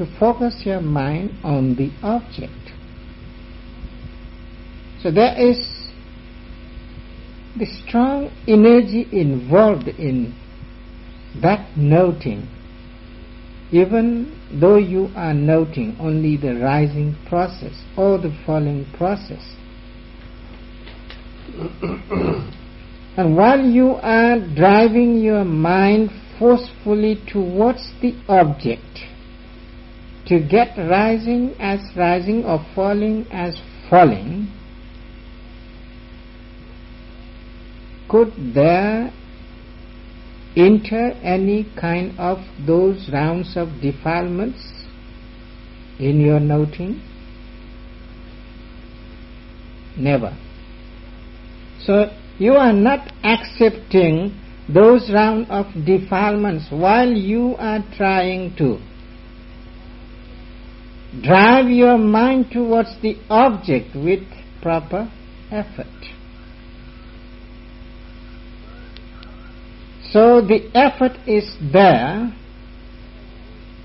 to focus your mind on the object. So there is the strong energy involved in that noting, even though you are noting only the rising process or the falling process. and while you are driving your mind forcefully towards the object, to get rising as rising or falling as falling, could there enter any kind of those rounds of defilements in your noting? Never. So you are not accepting those rounds of defilements while you are trying to drive your mind towards the object with proper effort. So the effort is there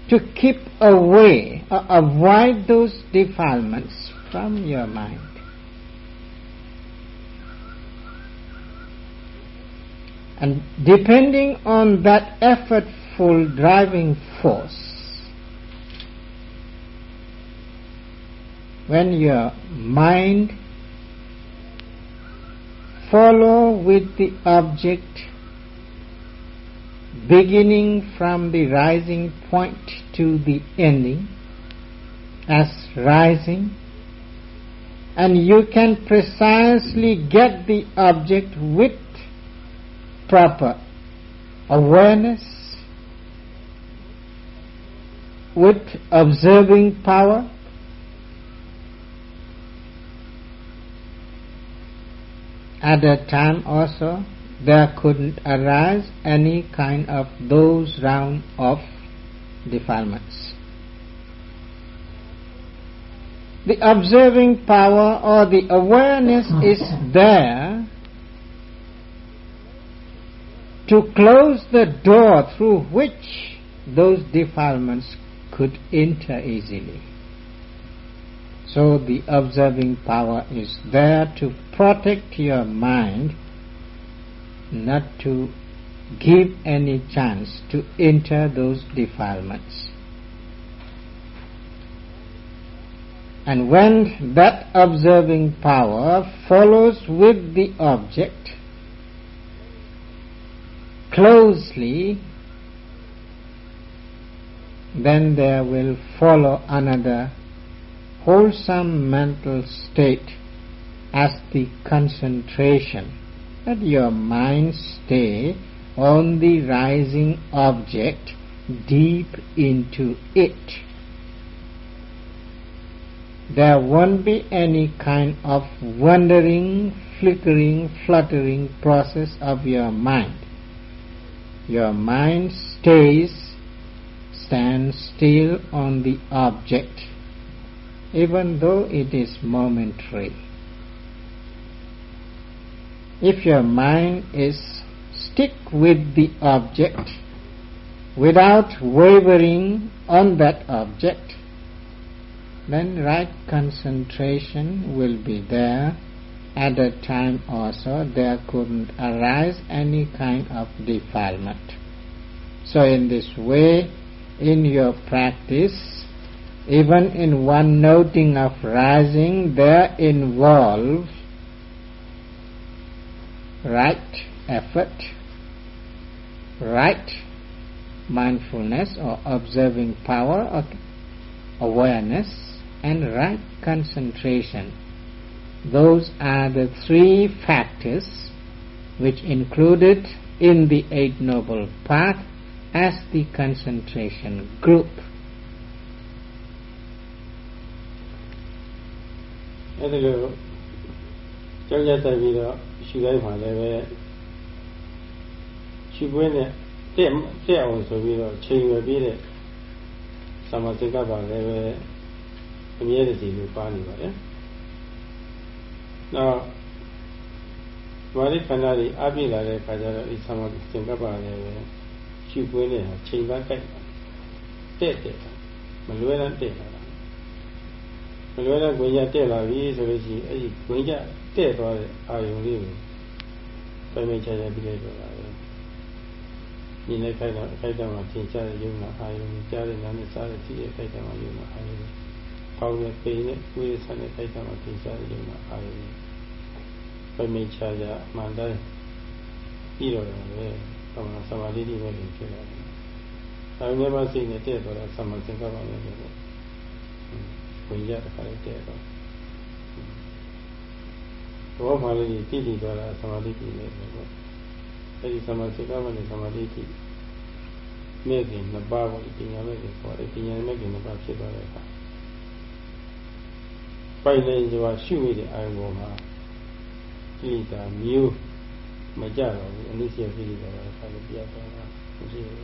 to keep away or avoid those defilements from your mind. And depending on that effortful driving force, when your mind follow with the object beginning from the rising point to the ending as rising and you can precisely get the object with proper awareness with observing power at that time also there couldn't arise any kind of those round of defilements. The observing power or the awareness is there to close the door through which those defilements could enter easily. So the observing power is there to protect your mind not to give any chance to enter those defilements. And when that observing power follows with the object closely, then there will follow another wholesome mental state as the concentration let your mind stay on the rising object deep into it. There won't be any kind of wandering, flickering, fluttering process of your mind. Your mind stays, stands still on the object, even though it is momentary if your mind is stick with the object without wavering on that object, then right concentration will be there. At that time also there couldn't arise any kind of defilement. So in this way, in your practice, even in one noting of rising, there involves right effort, right mindfulness or observing power or awareness, and right concentration. Those are the three factors which included in the Eight Noble Path as the concentration group. အဲ ဒီလိုကြောက်ရတိုက်ပြီးတော့ရှုတိုင်းမှာလည်းပဲရှုပွင့်နဲ့တက်တက်အောင်ဆိုပြီးတော့ချိန်ရွယ်ပြီးတဲ့သမာစိတ်ကပါလည်းပဲအမြဲတည်းလို့ပါနေပါတယ်။နောက်ဝါရိခန္ဓာတွေအပြည့်လာတဲ့ခါကျတော့ဒီသမာစိတ်ကပါလည်းပဲရှုပွင့်တဲ့ချိန်ပန်းကြိုက်တက်တက်မလွဲတဲ့တက်လာတာမလွဲတဲ့ဝင်ရတက်လာပြီဆိုလို့ရှိရင်အဲ့ဒီဝင်ရ တက်သွားတဲ့အာယုံလေးကိုပြမိချာချာပြီးလိုက်တော့တာပဲဒီနေ့ခိုက်တော့ခိုက်တော့မှသင်ချတဲ့ယုံနာအာယုံကြားတဲ့နာနဲ့စားတဲ့ကြည့်တဲ့ခိုက်တော့မှယုံနာအာယုံပေါင်းတဲ့ပိန်နဲ့ကိုယ်ရဲ့ဆန်းတဲ့ခိုက်တော့မှသင်ချတဲ့ယုံနာအာယုံပြမိချာချာအမှန်တိုင်းပြီးတော့တယ်ပဲဟောသမာဓိတိပဲဖြစ်လာတယ်။ဒါပေမဲ့စိတ်နဲ့တည့်သွားတာသမာသင်္ကပ္ပနဲ့တည့်တယ်။ဝင်ရတဲ့ခါလေးတည့် တော့ဘောမှလည်းတိတိသွားတာသမာဓိတိနဲ့ပေါ့။အဲဒီသမာသင်္ကပ္ပနဲ့သမာဓိတိမဲ့ခင်နှစ်ပါးပေါ့ပညာမဲ့ခင်ခေါ်တယ်ပညာမဲ့ခင်နှစ်ပါးဖြစ်သွားတဲ့အခါပိုင်နေကြပါရှုမိတဲ့အာယုံပေါ်မှာကိလေသာမျိုးမကြတော့ဘူးအနုစီယကိလေသာကခါလေးပြတ်သွားတာမရှိဘူး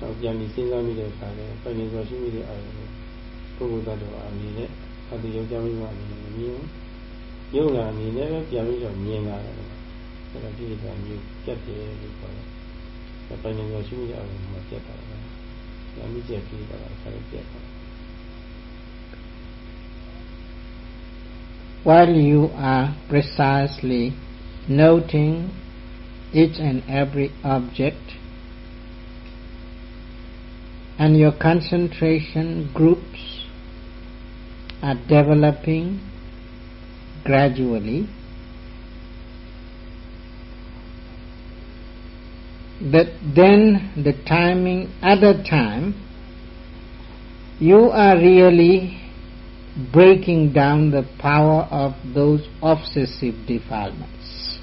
တော့ပြန်ပြီးစဉ်းစားမိတဲ့အခါလဲပိုင်နေစွာရှိမိတဲ့အာရုံကိုပုဂ္ဂိုလ်တ attva အနေနဲ့အတူယောက်ျားမိန်းမအနေနဲ့မြင် ယုံနာအနေနဲ့ပြန်ပြီးတော့မြင်လာတယ်အဲဒါကိလေသာမျိုးပြတ်တယ်လို့ခေါ်တယ်ပိုင်နေစွာရှိမိတဲ့အာရုံမှာပြတ်တာပဲအနုစီယကိလေသာကခါလေးပြတ်သွား while you are precisely noting each and every object and your concentration groups are developing gradually that then the timing at the time you are really breaking down the power of those obsessive defilements.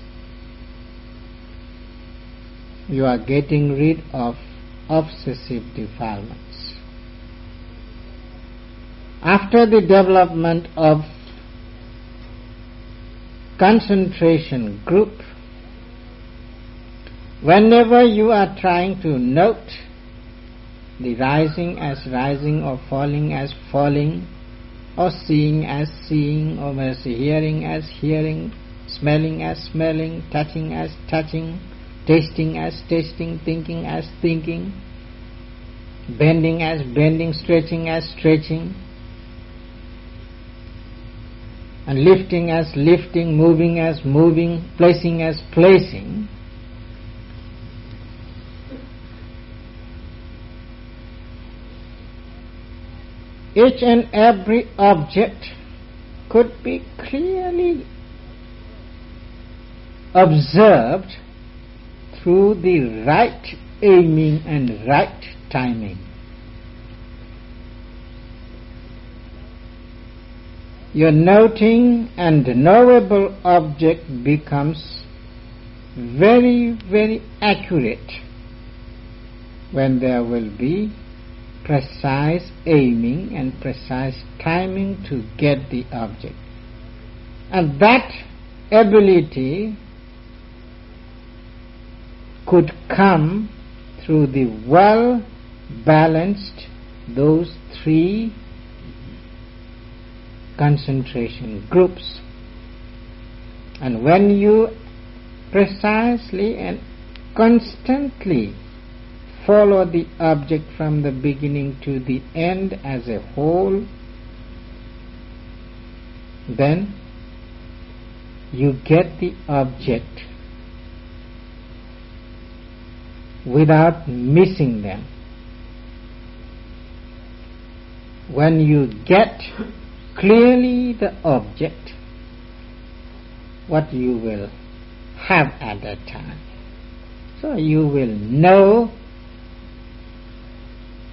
You are getting rid of obsessive defilements. After the development of concentration group, whenever you are trying to note the rising as rising or falling as falling, or seeing as seeing, or hearing as hearing, smelling as smelling, touching as touching, tasting as tasting, thinking as thinking, bending as bending, stretching as stretching, and lifting as lifting, moving as moving, placing as placing. Each and every object could be clearly observed through the right aiming and right timing. Your noting and knowable object becomes very, very accurate when there will be precise aiming and precise timing to get the object. And that ability could come through the well balanced those three concentration groups. And when you precisely and constantly follow the object from the beginning to the end as a whole, then you get the object without missing them. When you get clearly the object, what you will have at that time. So you will know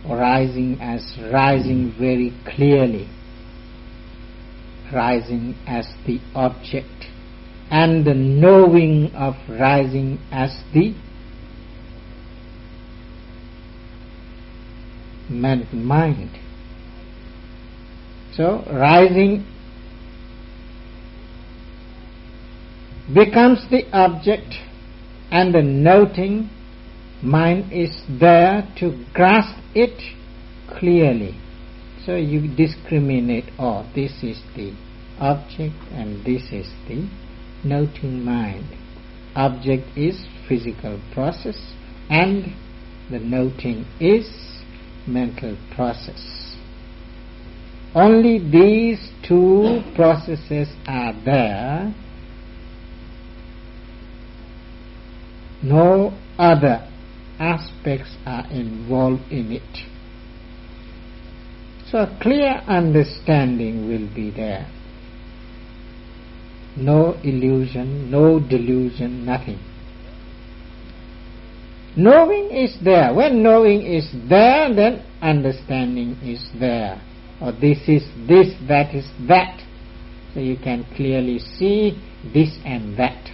rising as rising very clearly, rising as the object, and the knowing of rising as the mind. So rising becomes the object and the noting mind is there to grasp it clearly. So you discriminate, oh, this is the object and this is the noting mind. Object is physical process and the noting is mental process. Only these two processes are there. No other aspects are involved in it. So a clear understanding will be there. No illusion, no delusion, nothing. Knowing is there. When knowing is there, then understanding is there. Or this is this, that is that. So you can clearly see this and that.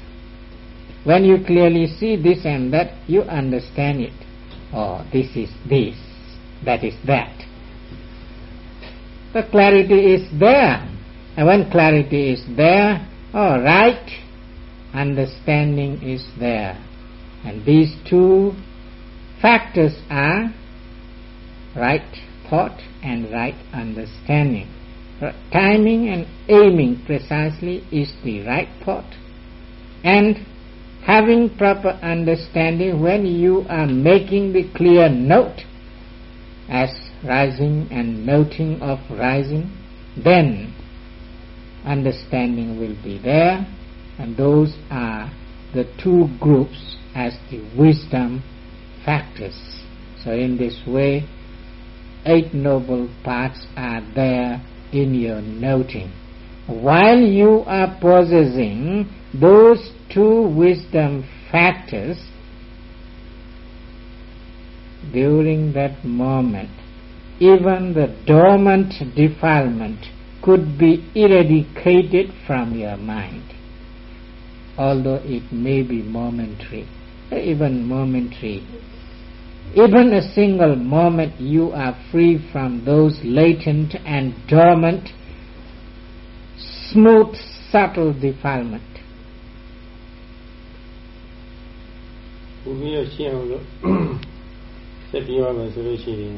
When you clearly see this and that, you understand it. Oh, this is this, that is that. The clarity is there. And when clarity is there, oh, right understanding is there. And these two factors are right thought and right understanding. Uh, timing and aiming precisely is the right thought. And having proper understanding when you are making the clear note as rising and noting of rising, then understanding will be there, and those are the two groups as the wisdom factors. So in this way, eight noble parts are there in your noting. While you are possessing those two wisdom factors, during that moment, even the dormant defilement could be eradicated from your mind, although it may be momentary, even momentary. Even a single moment you are free from those latent and dormant, smooth, subtle defilement. ဘုရားရှင်းအောင်လို့ဆက်ပြောရမယ်ဆိုလို့ရှိရင်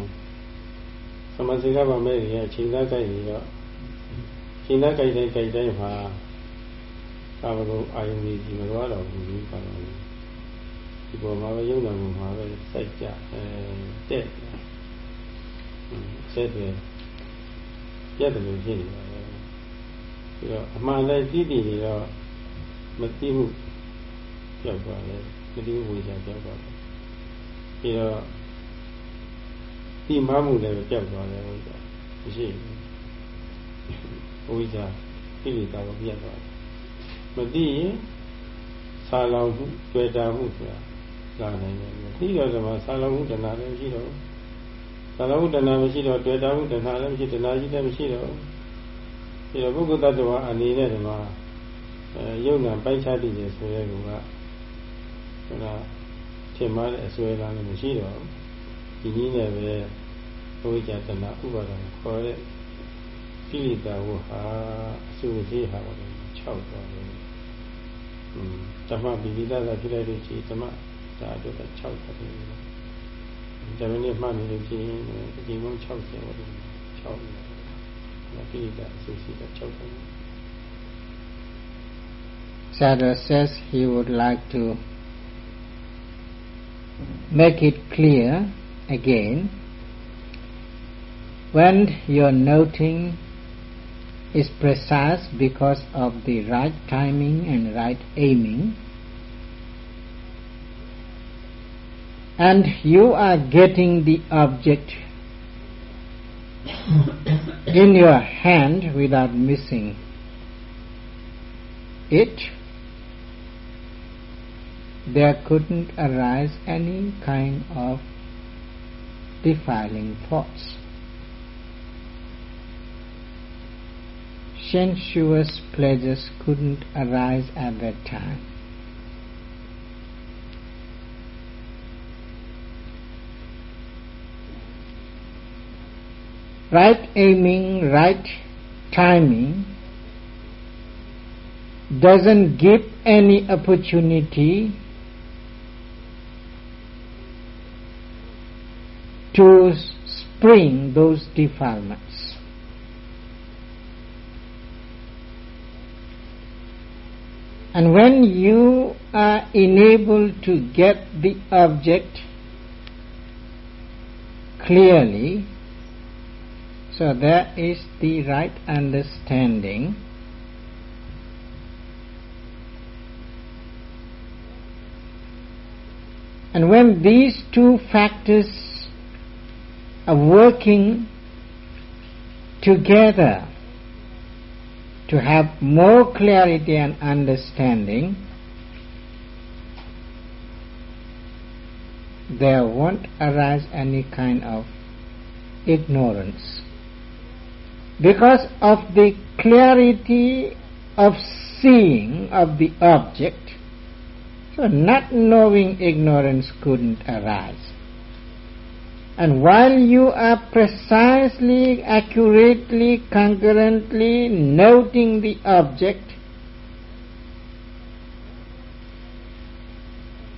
သမစင်ကဗမဲ့ကြီးအချိန်သားကြိုက်နေတော့ချိန်သားကြိုက်တဲ့ကြိုက်တိုင်းမှာသာဝကုအာယုန်ကြီးမတော်တော့ဘူးပါတော့ ဒီပေါ်မှာပဲယုံနာမှုမှာပဲစိုက်ကြအဲတဲ့ဆက်တယ်ပြတ်တယ်လို့ဖြစ်နေပါတယ်ပြီးတော့အမှန်လည်းကြည့်တည်နေတော့မသိမှုပြောက်သွားတယ်မသိဘူးဝေချာပြောက်သွားတယ်ပြီးတော့ဒီမှမှုလည်းပြောက်သွားတယ်ဟုတ်ကဲ့မရှိဘူးဝိဇ္ဇာကိလေသာကိုပြတ်သွားတယ်မသိရင်ဆာလောင်မှုတွေ့တာမှုဆိုတာ လာနိုင်တယ်သိတော့ကမှဆာလောင်မှုတဏှာလည်းမရှိတော့ဆာလောင်မှုတဏှာမရှိတော့တွေ့တာမှုတဏှာလည်းမရှိတဏှာရှိလည်းမရှိတော့ဒီတော့ပုဂ္ဂိုလ်တ attva အနေနဲ့ဒီမှာအဲယုံနာပိုက်ချတည်ရဆိုရဲကဟိုကထင်မှားတဲ့အစွဲလားလည်းမရှိတော့ဒီနည်းနဲ့ပဲဘုရားတနာဥပါဒံခေါ်တဲ့ကိလေသာဝဟာအစုသေးဟာတော့6သွားတယ်။อืมဓမ္မပိပိသသာဖြစ်လိုက်လို့ရှိရင်ဓမ္မ စာအတွက်က60ပဲဇမင်းနဲ့မှတ်နေလို့ချင်းအချိန်ကုန်60ပဲ60နာတိကအစီအစဉ်60ပဲ Sayadaw says he would like to make it clear again when your noting is precise because of the right timing and right aiming. And you are getting the object in your hand without missing it, there couldn't arise any kind of defiling thoughts. sensuous pleasures couldn't arise at that time. Right aiming, right timing doesn't give any opportunity to spring those defilements. And when you are enabled to get the object clearly, so there is the right understanding. And when these two factors are working together to have more clarity and understanding, there won't arise any kind of ignorance. Because of the clarity of seeing of the object, so not knowing ignorance couldn't arise. And while you are precisely, accurately, concurrently noting the object,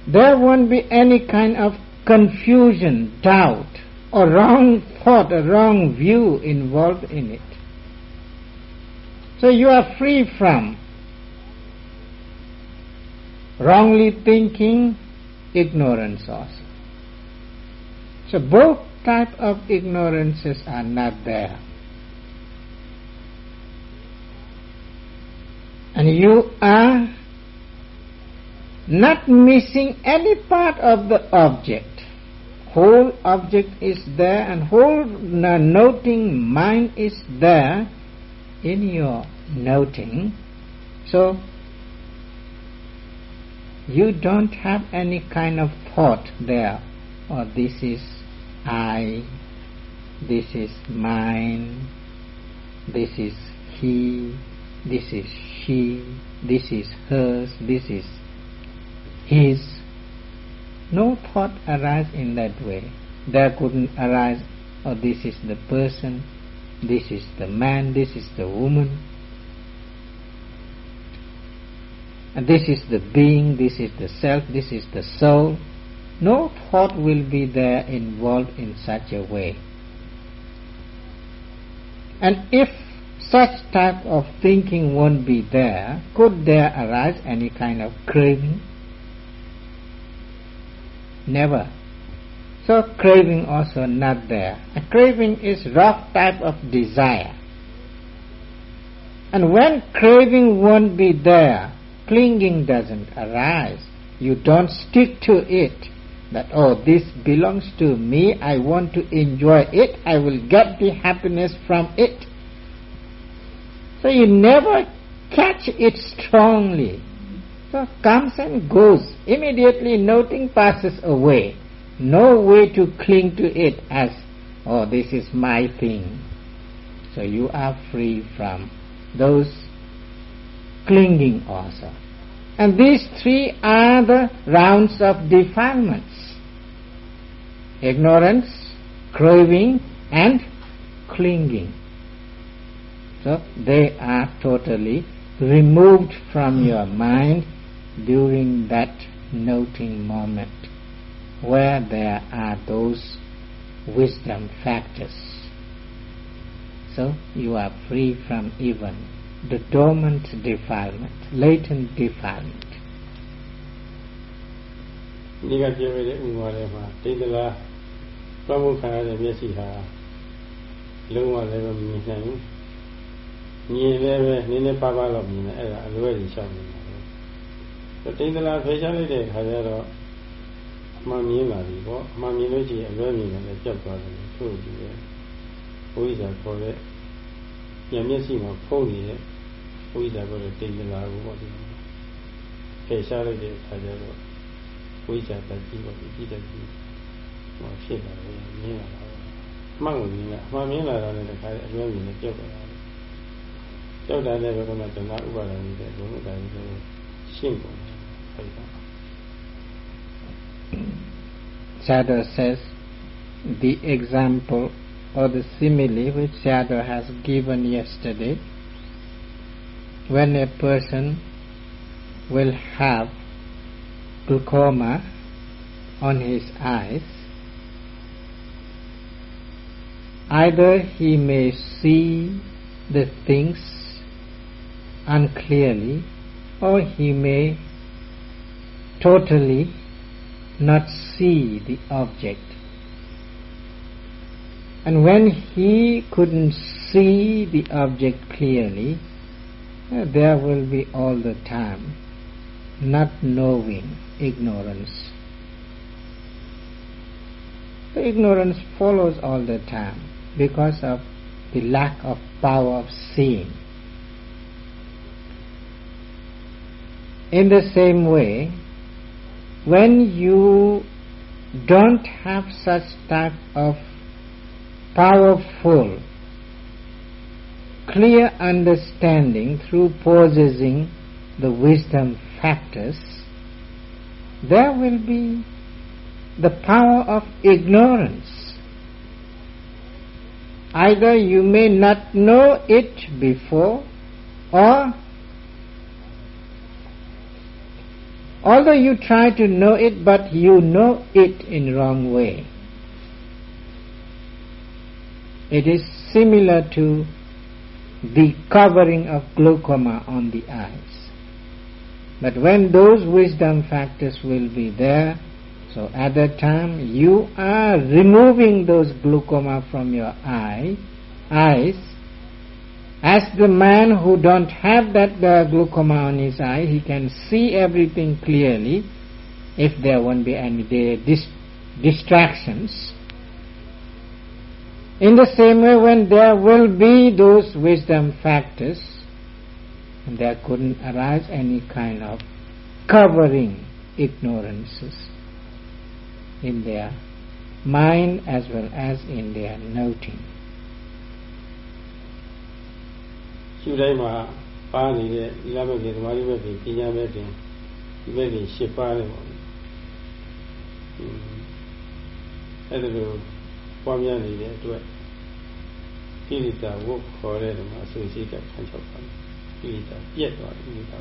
there won't be any kind of confusion, doubt, or wrong thought, a wrong view involved in it. So you are free from wrongly thinking, ignorance also. So both type of ignorances are not there. And you are not missing any part of the object. Whole object is there and whole noting mind is there in your noting. So you don't have any kind of thought there, or oh, this is I, this is mine, this is he, this is she, this is hers, this is his. No thought arise in that way. There couldn't arise, oh, this is the person, this is the man, this is the woman. And this is the being, this is the self, this is the soul. No thought will be there involved in such a way. And if such type of thinking won't be there, could there arise any kind of craving? Never. So craving also not there. A craving is rough type of desire. And when craving won't be there, clinging doesn't arise. You don't stick to it that, oh, this belongs to me, I want to enjoy it, I will get the happiness from it. So you never catch it strongly. So comes and goes. Immediately nothing passes away. No way to cling to it as, oh, this is my thing. So you are free from those clinging also. And these three are the rounds of defilements ignorance, craving, and clinging. So they are totally removed from your mind during that noting moment where there are those wisdom factors. So you are free from even the dormant defilement, latent defilement. ဒီကပြောရတဲ့ဥမာထဲမှာတိတ်တလားပမှုခံရတဲ့မျက်စိဟာလုံးဝလည်းမမြင်နိုင်ဘူးမြင်လည်းပဲနည်းနည်းပါးပါးတော့မြင်တယ်အဲ့ဒါအလွဲကြီးရှောက်နေတာပဲတိတ်တလားဖေးချလိုက်တဲ့ခါကျတော့အမှန်မြင်လာပြီပေါ့အမှန်မြင်လို့ရှိရင်အလွဲမြင်တယ်လည်းကြောက်သွားတယ်ထို့ပြီးပဲဘုရားခေါ်တဲ့ဉာဏ်မျက်စိမှာဖုံးနေတဲ့ ဘုရားခေါ်တဲ့တိတ်တလားကိုပေါ့ဒီဖေးချလိုက်တဲ့ခါကျတော့ဝိဇ္ဇာတတိပေါ့ဒီကြည့်တဲ့ကြည့်ဟောဖြစ်လာတယ်မြင်လာတာမှန်ကိုမြင်လာအမှန်မြင်လာတာလည်းတစ်ခါအလွဲမြင်နဲ့ကြောက်တာကြောက်တာလည်းဘယ်မှာတဏှာဥပါဒဏ်ကြီးတဲ့ဘုံဥပါဒဏ်ကြီးရှင်းကုန်တယ်ဟုတ်ပါ Shadow says the example or the simile which Shadow has given yesterday when a person will have glaucoma on his eyes, either he may see the things unclearly or he may totally not see the object. And when he couldn't see the object clearly, there will be all the time not knowing, ignorance. The ignorance follows all the time because of the lack of power of seeing. In the same way, when you don't have such type of powerful, clear understanding through possessing the wisdom factors, there will be the power of ignorance. Either you may not know it before or although you try to know it but you know it in wrong way. It is similar to the covering of glaucoma on the eyes. But when those wisdom factors will be there, so at that time you are removing those glaucoma from your eye, eyes. As the man who don't have that uh, glaucoma on his eye, he can see everything clearly if there won't be any dis- distractions. In the same way, when there will be those wisdom factors, there couldn't arise any kind of covering ignorances in their mind as well as in their noting. ရှုတိုင်းမှာပါနေတဲ့ဒီလမဲ့ကြီးသမာဓိမဲ့ကြီးပညာမဲ့ကြီးဒီမဲ့ကြီးရှစ်ပါးတယ်ပေါ့။အဲ့ဒါလို ပွားများနေတဲ့အတွက်ကိလေသာဝတ်ခေါ်တဲ့နေမှာအဆိုရှိတဲ့ခံချောက်ပါကိလေသာပြက်သွားတယ်ကိလေသာ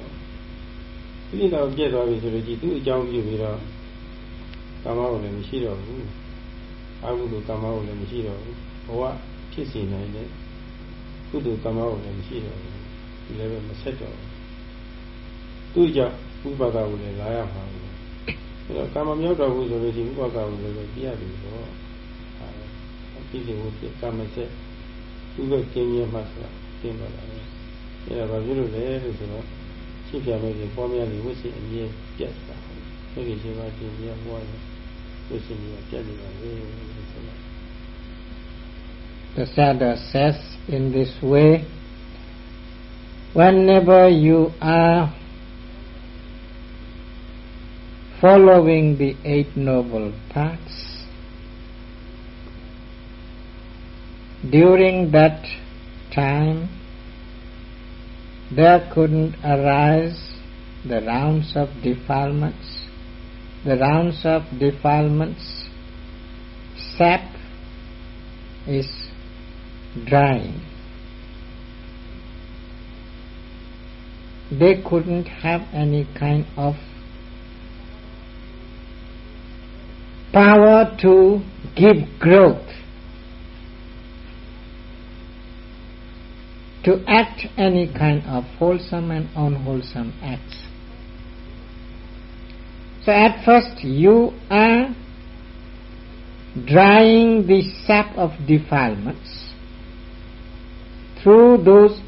ကိလေသာပြက်သွားပြီဆိုလို့ကြည့်သူ့အကြောင်းပြုပြီးတော့ကာမကိုလည်းမရှိတော့ဘူးအကုသိုလ်ကာမကိုလည်းမရှိတော့ဘူးဘဝဖြစ်စီနိုင်တဲ့ကုသိုလ်ကာမကိုလည်းမရှိတော့ဘူးဒီလည်းပဲမဆက်တော့ဘူးသူ့ကြောင့်ဥပါဒကိုလည်းလာရမှာဘူးအဲ့တော့ကာမမြောက်တော့ဘူးဆိုလို့ရှိရင်ဥပါဒကိုလည်းပြရပြီပေါ့ ကိလေဝတိကာမစက်သူကကျင်းရမှဆိုတာကျင်းပါလားအဲ့ဒါဘာဖြစ်လို့လဲလို့ဆိုတော့ရှိပြမယ်ဆိုပွားများနေဝိစီအမြဲပြတ်တာဟုတ်ကဲ့ရှင်ပါကျင်းရပွားနေဝိစီမြဲပြတ်နေတာလေလို့ဆိုတာ The Sayadaw says in this way, whenever you are following the Eight Noble Paths, during that time there couldn't arise the rounds of defilements the rounds of defilements, sap is drying. They couldn't have any kind of power to give growth, to act any kind of wholesome and unwholesome acts. So at first you are drying the sap of defilements through those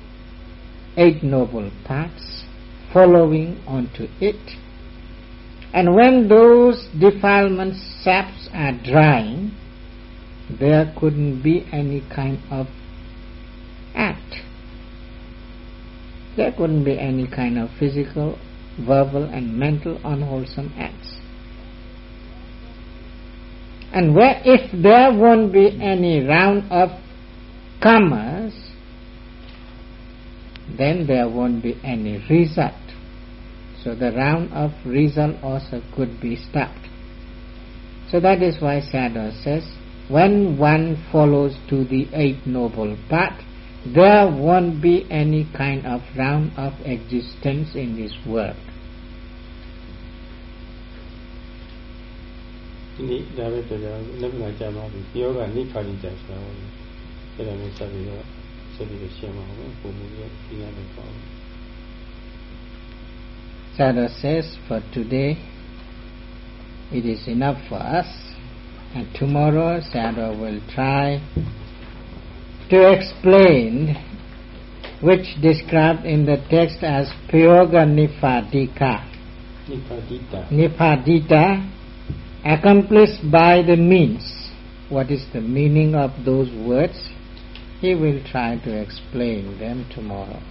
eight noble paths, following onto it. And when those defilements saps are drying, there couldn't be any kind of act. There couldn't be any kind of physical verbal and mental unwholesome acts. And where if there won't be any round of kamma, then there won't be any result. So the round of result also could be stopped. So that is why Sayadaw says, when one follows to the Eight Noble Path, there won't be any kind of round of existence in this world. ဒီနေ့ဒါပဲပြောပြလက်ခံကြပါပြီယောဂနိခါရင်ကြပါဘူးအဲ့ဒါမျိုးဆက်ပြီးတော့ဆက်ပြီးရှင်းပါဦးပုံမှုရပြရမယ်ပေါ့ says for today it is enough for us and tomorrow Sayadaw will try to explain which described in the text as Pyoga Nipadika. Nipadita. Nipadita, accomplished by the means. What is the meaning of those words? He will try to explain them tomorrow.